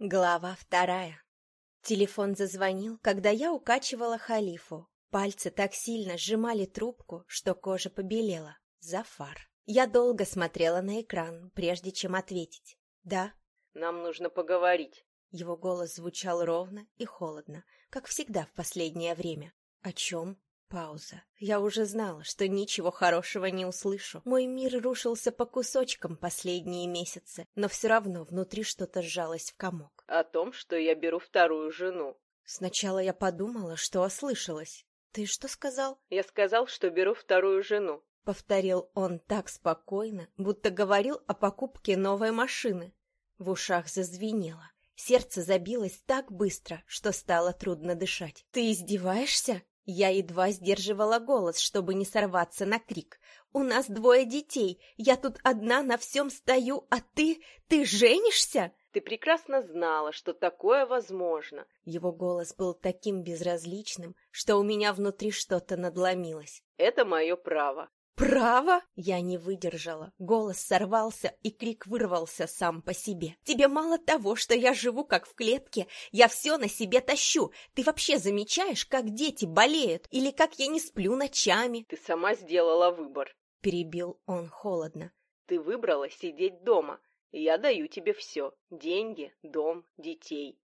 Глава вторая. Телефон зазвонил, когда я укачивала халифу. Пальцы так сильно сжимали трубку, что кожа побелела. Зафар. Я долго смотрела на экран, прежде чем ответить. «Да». «Нам нужно поговорить». Его голос звучал ровно и холодно, как всегда в последнее время. «О чем?» Пауза. Я уже знала, что ничего хорошего не услышу. Мой мир рушился по кусочкам последние месяцы, но все равно внутри что-то сжалось в комок. О том, что я беру вторую жену. Сначала я подумала, что ослышалась. Ты что сказал? Я сказал, что беру вторую жену. Повторил он так спокойно, будто говорил о покупке новой машины. В ушах зазвенело. Сердце забилось так быстро, что стало трудно дышать. «Ты издеваешься?» Я едва сдерживала голос, чтобы не сорваться на крик. «У нас двое детей, я тут одна на всем стою, а ты... ты женишься?» «Ты прекрасно знала, что такое возможно». Его голос был таким безразличным, что у меня внутри что-то надломилось. «Это мое право. «Право?» Я не выдержала. Голос сорвался, и крик вырвался сам по себе. «Тебе мало того, что я живу как в клетке, я все на себе тащу. Ты вообще замечаешь, как дети болеют? Или как я не сплю ночами?» «Ты сама сделала выбор», — перебил он холодно. «Ты выбрала сидеть дома. Я даю тебе все — деньги, дом, детей.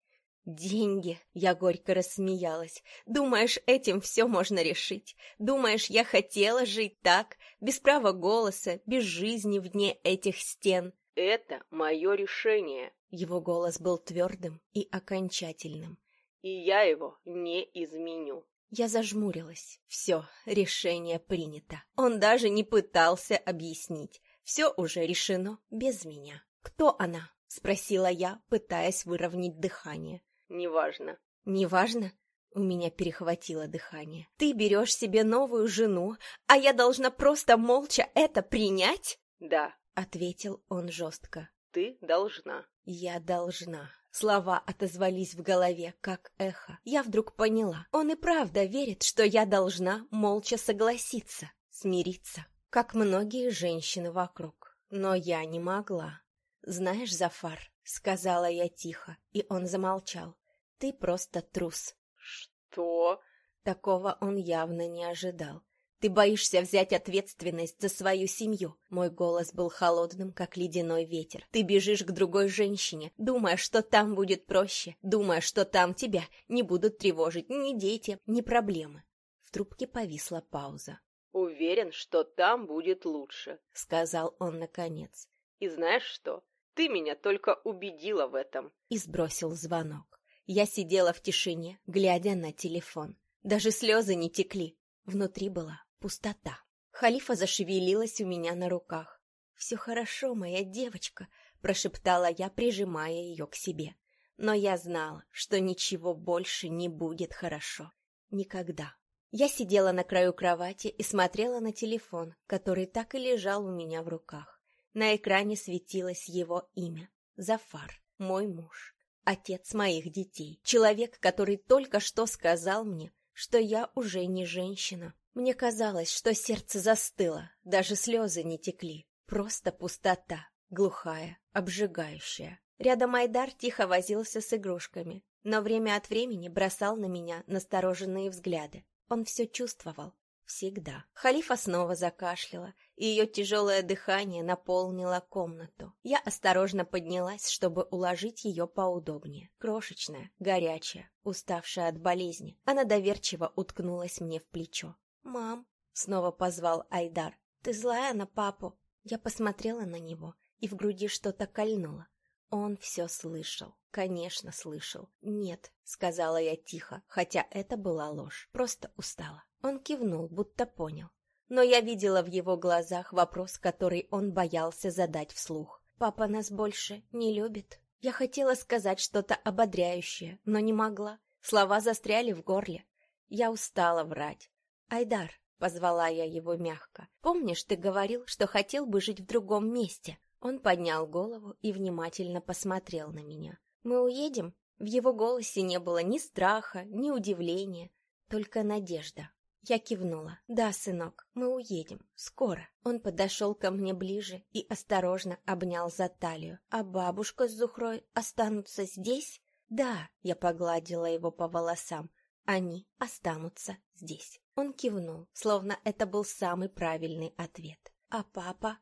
«Деньги!» — я горько рассмеялась. «Думаешь, этим все можно решить? Думаешь, я хотела жить так, без права голоса, без жизни вне этих стен?» «Это мое решение!» Его голос был твердым и окончательным. «И я его не изменю!» Я зажмурилась. Все, решение принято. Он даже не пытался объяснить. Все уже решено без меня. «Кто она?» — спросила я, пытаясь выровнять дыхание. Неважно. Неважно? У меня перехватило дыхание. Ты берешь себе новую жену, а я должна просто молча это принять? Да, ответил он жестко. Ты должна. Я должна. Слова отозвались в голове, как эхо. Я вдруг поняла. Он и правда верит, что я должна молча согласиться, смириться, как многие женщины вокруг. Но я не могла. Знаешь, Зафар, — сказала я тихо, и он замолчал. «Ты просто трус». «Что?» Такого он явно не ожидал. «Ты боишься взять ответственность за свою семью». Мой голос был холодным, как ледяной ветер. «Ты бежишь к другой женщине, думая, что там будет проще, думая, что там тебя не будут тревожить ни дети, ни проблемы». В трубке повисла пауза. «Уверен, что там будет лучше», — сказал он наконец. «И знаешь что? Ты меня только убедила в этом. И сбросил звонок. Я сидела в тишине, глядя на телефон. Даже слезы не текли. Внутри была пустота. Халифа зашевелилась у меня на руках. «Все хорошо, моя девочка», — прошептала я, прижимая ее к себе. Но я знала, что ничего больше не будет хорошо. Никогда. Я сидела на краю кровати и смотрела на телефон, который так и лежал у меня в руках. На экране светилось его имя. Зафар, мой муж, отец моих детей, человек, который только что сказал мне, что я уже не женщина. Мне казалось, что сердце застыло, даже слезы не текли. Просто пустота, глухая, обжигающая. Рядом Айдар тихо возился с игрушками, но время от времени бросал на меня настороженные взгляды. Он все чувствовал, Всегда. Халифа снова закашляла, и ее тяжелое дыхание наполнило комнату. Я осторожно поднялась, чтобы уложить ее поудобнее. Крошечная, горячая, уставшая от болезни. Она доверчиво уткнулась мне в плечо. «Мам!» — снова позвал Айдар. «Ты злая на папу?» Я посмотрела на него, и в груди что-то кольнуло. Он все слышал. Конечно, слышал. «Нет», — сказала я тихо, хотя это была ложь. Просто устала. Он кивнул, будто понял. Но я видела в его глазах вопрос, который он боялся задать вслух. «Папа нас больше не любит?» Я хотела сказать что-то ободряющее, но не могла. Слова застряли в горле. Я устала врать. «Айдар», — позвала я его мягко, — «помнишь, ты говорил, что хотел бы жить в другом месте?» Он поднял голову и внимательно посмотрел на меня. «Мы уедем?» В его голосе не было ни страха, ни удивления, только надежда. Я кивнула. «Да, сынок, мы уедем. Скоро». Он подошел ко мне ближе и осторожно обнял за талию. «А бабушка с Зухрой останутся здесь?» «Да», — я погладила его по волосам. «Они останутся здесь». Он кивнул, словно это был самый правильный ответ. «А папа?»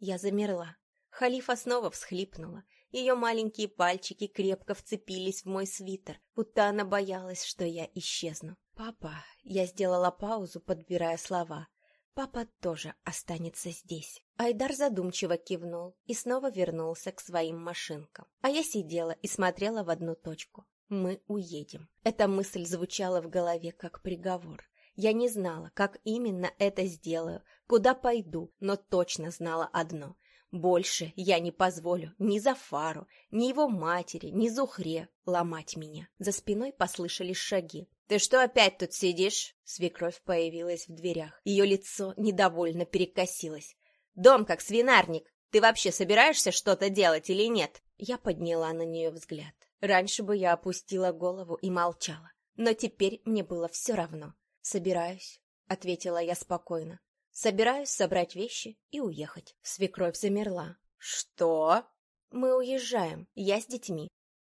Я замерла. Халифа снова всхлипнула. Ее маленькие пальчики крепко вцепились в мой свитер, будто она боялась, что я исчезну. «Папа...» Я сделала паузу, подбирая слова. «Папа тоже останется здесь». Айдар задумчиво кивнул и снова вернулся к своим машинкам. А я сидела и смотрела в одну точку. «Мы уедем». Эта мысль звучала в голове как приговор. Я не знала, как именно это сделаю, куда пойду, но точно знала одно. Больше я не позволю ни Зафару, ни его матери, ни Зухре ломать меня. За спиной послышались шаги. «Ты что опять тут сидишь?» Свекровь появилась в дверях. Ее лицо недовольно перекосилось. «Дом как свинарник. Ты вообще собираешься что-то делать или нет?» Я подняла на нее взгляд. Раньше бы я опустила голову и молчала. Но теперь мне было все равно. «Собираюсь», — ответила я спокойно. «Собираюсь собрать вещи и уехать». Свекровь замерла. «Что?» «Мы уезжаем. Я с детьми».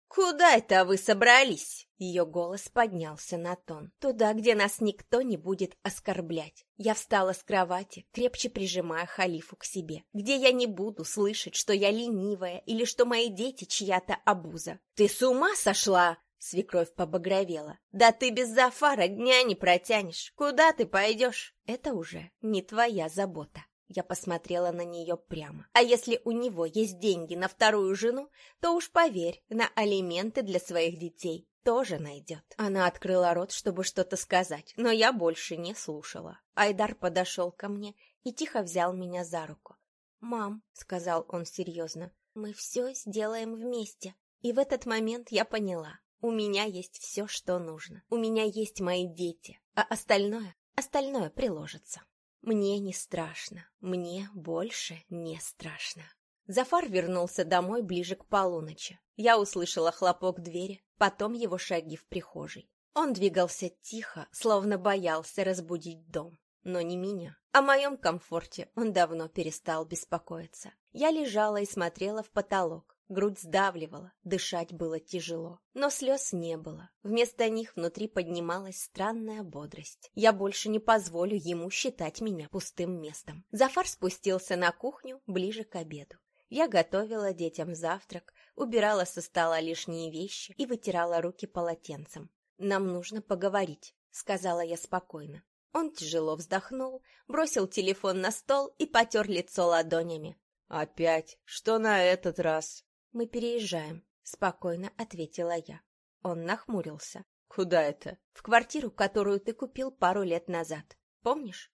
«Куда это вы собрались?» Ее голос поднялся на тон. «Туда, где нас никто не будет оскорблять». Я встала с кровати, крепче прижимая халифу к себе. «Где я не буду слышать, что я ленивая или что мои дети чья-то обуза». «Ты с ума сошла?» Свекровь побагровела. «Да ты без Зафара дня не протянешь. Куда ты пойдешь?» «Это уже не твоя забота». Я посмотрела на нее прямо. «А если у него есть деньги на вторую жену, то уж поверь, на алименты для своих детей тоже найдет». Она открыла рот, чтобы что-то сказать, но я больше не слушала. Айдар подошел ко мне и тихо взял меня за руку. «Мам», — сказал он серьезно, — «мы все сделаем вместе». И в этот момент я поняла, у меня есть все, что нужно. У меня есть мои дети, а остальное, остальное приложится. Мне не страшно, мне больше не страшно. Зафар вернулся домой ближе к полуночи. Я услышала хлопок двери, потом его шаги в прихожей. Он двигался тихо, словно боялся разбудить дом. Но не меня. О моем комфорте он давно перестал беспокоиться. Я лежала и смотрела в потолок. Грудь сдавливала, дышать было тяжело. Но слез не было. Вместо них внутри поднималась странная бодрость. Я больше не позволю ему считать меня пустым местом. Зафар спустился на кухню ближе к обеду. Я готовила детям завтрак, убирала со стола лишние вещи и вытирала руки полотенцем. «Нам нужно поговорить», — сказала я спокойно. Он тяжело вздохнул, бросил телефон на стол и потер лицо ладонями. «Опять? Что на этот раз?» «Мы переезжаем», — спокойно ответила я. Он нахмурился. «Куда это?» «В квартиру, которую ты купил пару лет назад. Помнишь?»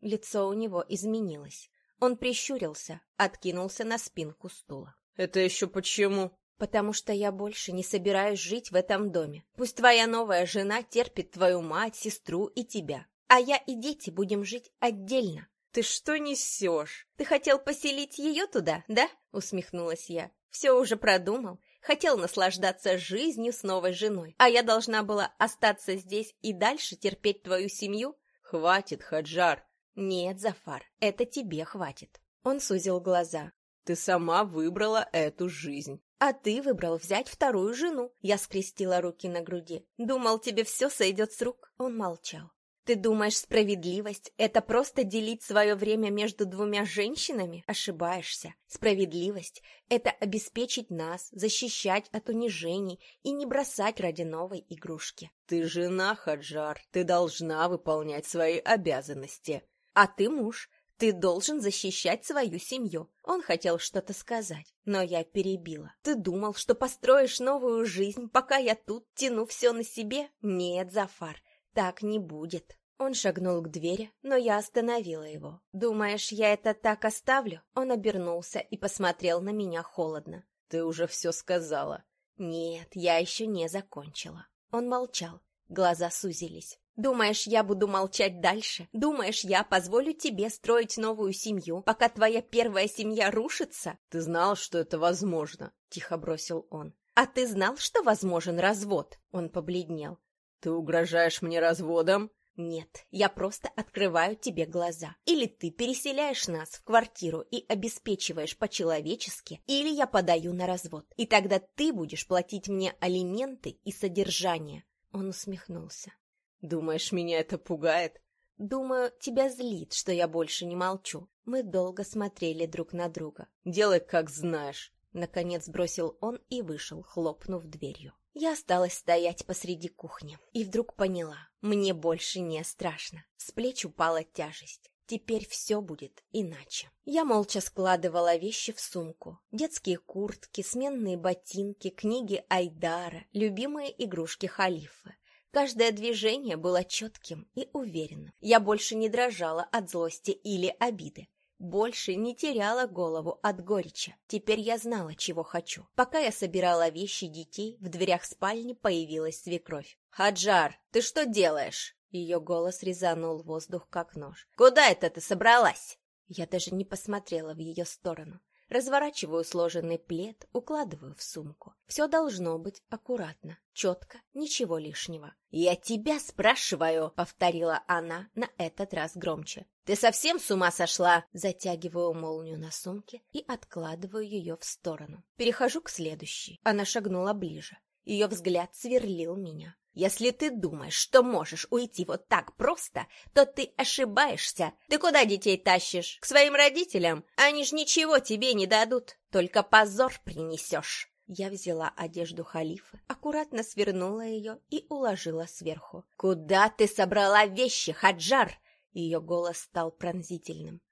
Лицо у него изменилось. Он прищурился, откинулся на спинку стула. «Это еще почему?» «Потому что я больше не собираюсь жить в этом доме. Пусть твоя новая жена терпит твою мать, сестру и тебя. А я и дети будем жить отдельно». «Ты что несешь?» «Ты хотел поселить ее туда, да?» — усмехнулась я. Все уже продумал, хотел наслаждаться жизнью с новой женой, а я должна была остаться здесь и дальше терпеть твою семью? Хватит, Хаджар. Нет, Зафар, это тебе хватит. Он сузил глаза. Ты сама выбрала эту жизнь. А ты выбрал взять вторую жену. Я скрестила руки на груди. Думал, тебе все сойдет с рук. Он молчал. Ты думаешь, справедливость — это просто делить свое время между двумя женщинами? Ошибаешься. Справедливость — это обеспечить нас, защищать от унижений и не бросать ради новой игрушки. Ты жена, Хаджар, ты должна выполнять свои обязанности. А ты муж, ты должен защищать свою семью. Он хотел что-то сказать, но я перебила. Ты думал, что построишь новую жизнь, пока я тут тяну все на себе? Нет, Зафар, так не будет. Он шагнул к двери, но я остановила его. «Думаешь, я это так оставлю?» Он обернулся и посмотрел на меня холодно. «Ты уже все сказала». «Нет, я еще не закончила». Он молчал, глаза сузились. «Думаешь, я буду молчать дальше? Думаешь, я позволю тебе строить новую семью, пока твоя первая семья рушится?» «Ты знал, что это возможно», — тихо бросил он. «А ты знал, что возможен развод?» Он побледнел. «Ты угрожаешь мне разводом?» Нет, я просто открываю тебе глаза. Или ты переселяешь нас в квартиру и обеспечиваешь по-человечески, или я подаю на развод. И тогда ты будешь платить мне алименты и содержание. Он усмехнулся. Думаешь, меня это пугает? Думаю, тебя злит, что я больше не молчу. Мы долго смотрели друг на друга. Делай, как знаешь. Наконец бросил он и вышел, хлопнув дверью. Я осталась стоять посреди кухни и вдруг поняла, мне больше не страшно. С плеч упала тяжесть. Теперь все будет иначе. Я молча складывала вещи в сумку. Детские куртки, сменные ботинки, книги Айдара, любимые игрушки Халифы. Каждое движение было четким и уверенным. Я больше не дрожала от злости или обиды. Больше не теряла голову от горечи. Теперь я знала, чего хочу. Пока я собирала вещи детей, в дверях спальни появилась свекровь. «Хаджар, ты что делаешь?» Ее голос резанул воздух, как нож. «Куда это ты собралась?» Я даже не посмотрела в ее сторону. Разворачиваю сложенный плед, укладываю в сумку. Все должно быть аккуратно, четко, ничего лишнего. «Я тебя спрашиваю!» — повторила она на этот раз громче. «Ты совсем с ума сошла?» Затягиваю молнию на сумке и откладываю ее в сторону. Перехожу к следующей. Она шагнула ближе. Ее взгляд сверлил меня. Если ты думаешь, что можешь уйти вот так просто, то ты ошибаешься. Ты куда детей тащишь? К своим родителям? Они ж ничего тебе не дадут, только позор принесешь. Я взяла одежду халифа, аккуратно свернула ее и уложила сверху. «Куда ты собрала вещи, Хаджар?» Ее голос стал пронзительным.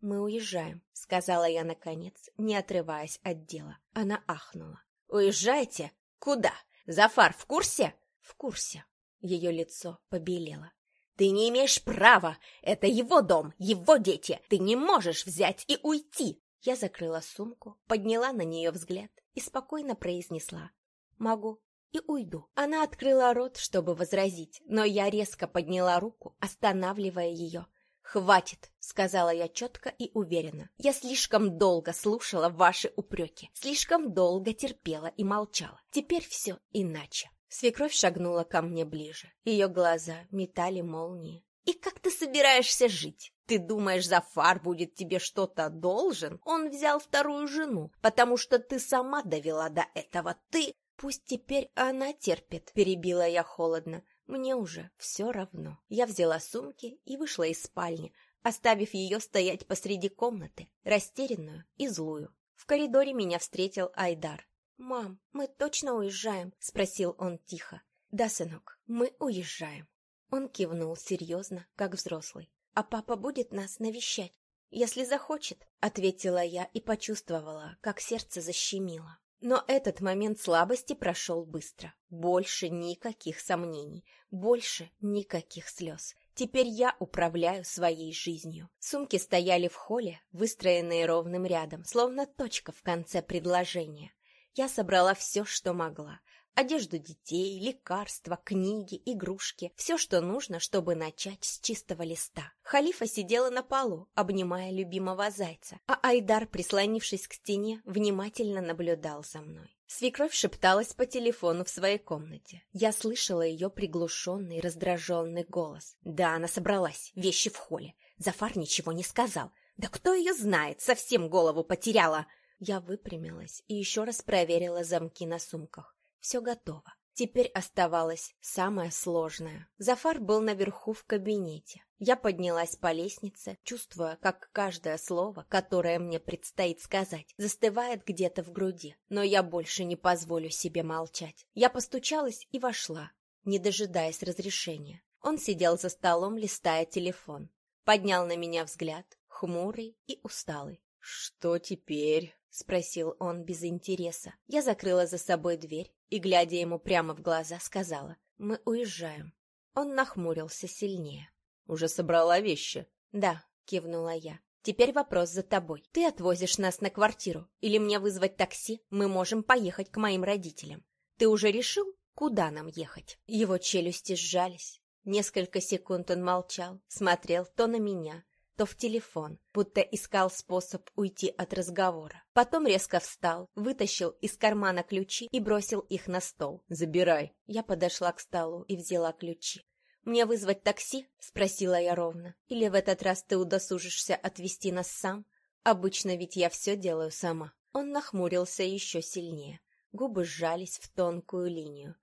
«Мы уезжаем», — сказала я наконец, не отрываясь от дела. Она ахнула. «Уезжайте? Куда? Зафар в курсе?» В курсе. Ее лицо побелело. Ты не имеешь права. Это его дом, его дети. Ты не можешь взять и уйти. Я закрыла сумку, подняла на нее взгляд и спокойно произнесла. Могу и уйду. Она открыла рот, чтобы возразить, но я резко подняла руку, останавливая ее. «Хватит!» — сказала я четко и уверенно. «Я слишком долго слушала ваши упреки, слишком долго терпела и молчала. Теперь все иначе». Свекровь шагнула ко мне ближе. Ее глаза метали молнии. «И как ты собираешься жить? Ты думаешь, Зафар будет тебе что-то должен? Он взял вторую жену, потому что ты сама довела до этого. Ты...» «Пусть теперь она терпит», — перебила я холодно. «Мне уже все равно». Я взяла сумки и вышла из спальни, оставив ее стоять посреди комнаты, растерянную и злую. В коридоре меня встретил Айдар. «Мам, мы точно уезжаем?» — спросил он тихо. «Да, сынок, мы уезжаем». Он кивнул серьезно, как взрослый. «А папа будет нас навещать?» «Если захочет», — ответила я и почувствовала, как сердце защемило. Но этот момент слабости прошел быстро. Больше никаких сомнений, больше никаких слез. Теперь я управляю своей жизнью. Сумки стояли в холле, выстроенные ровным рядом, словно точка в конце предложения. Я собрала все, что могла. Одежду детей, лекарства, книги, игрушки. Все, что нужно, чтобы начать с чистого листа. Халифа сидела на полу, обнимая любимого зайца, а Айдар, прислонившись к стене, внимательно наблюдал за мной. Свекровь шепталась по телефону в своей комнате. Я слышала ее приглушенный, раздраженный голос. Да, она собралась, вещи в холле. Зафар ничего не сказал. Да кто ее знает, совсем голову потеряла. Я выпрямилась и еще раз проверила замки на сумках. Все готово. Теперь оставалось самое сложное. Зафар был наверху в кабинете. Я поднялась по лестнице, чувствуя, как каждое слово, которое мне предстоит сказать, застывает где-то в груди. Но я больше не позволю себе молчать. Я постучалась и вошла, не дожидаясь разрешения. Он сидел за столом, листая телефон. Поднял на меня взгляд, хмурый и усталый. «Что теперь?» — спросил он без интереса. Я закрыла за собой дверь и, глядя ему прямо в глаза, сказала, «Мы уезжаем». Он нахмурился сильнее. «Уже собрала вещи?» «Да», — кивнула я. «Теперь вопрос за тобой. Ты отвозишь нас на квартиру, или мне вызвать такси? Мы можем поехать к моим родителям. Ты уже решил, куда нам ехать?» Его челюсти сжались. Несколько секунд он молчал, смотрел то на меня, то в телефон, будто искал способ уйти от разговора. Потом резко встал, вытащил из кармана ключи и бросил их на стол. «Забирай». Я подошла к столу и взяла ключи. «Мне вызвать такси?» — спросила я ровно. «Или в этот раз ты удосужишься отвезти нас сам? Обычно ведь я все делаю сама». Он нахмурился еще сильнее. Губы сжались в тонкую линию.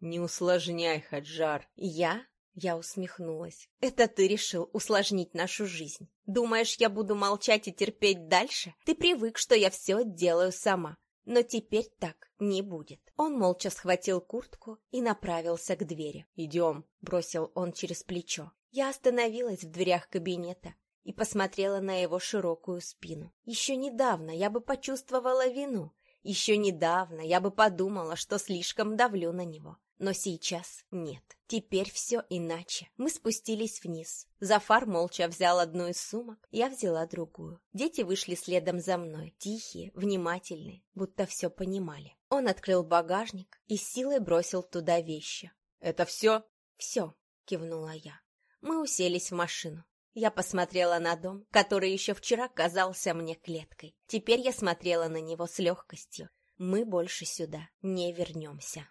«Не усложняй, Хаджар!» «Я?» Я усмехнулась. «Это ты решил усложнить нашу жизнь. Думаешь, я буду молчать и терпеть дальше? Ты привык, что я все делаю сама. Но теперь так не будет». Он молча схватил куртку и направился к двери. «Идем», — бросил он через плечо. Я остановилась в дверях кабинета и посмотрела на его широкую спину. Еще недавно я бы почувствовала вину. Еще недавно я бы подумала, что слишком давлю на него. Но сейчас нет. Теперь все иначе. Мы спустились вниз. Зафар молча взял одну из сумок, я взяла другую. Дети вышли следом за мной, тихие, внимательные, будто все понимали. Он открыл багажник и силой бросил туда вещи. «Это все?» «Все», — кивнула я. Мы уселись в машину. Я посмотрела на дом, который еще вчера казался мне клеткой. Теперь я смотрела на него с легкостью. Мы больше сюда не вернемся.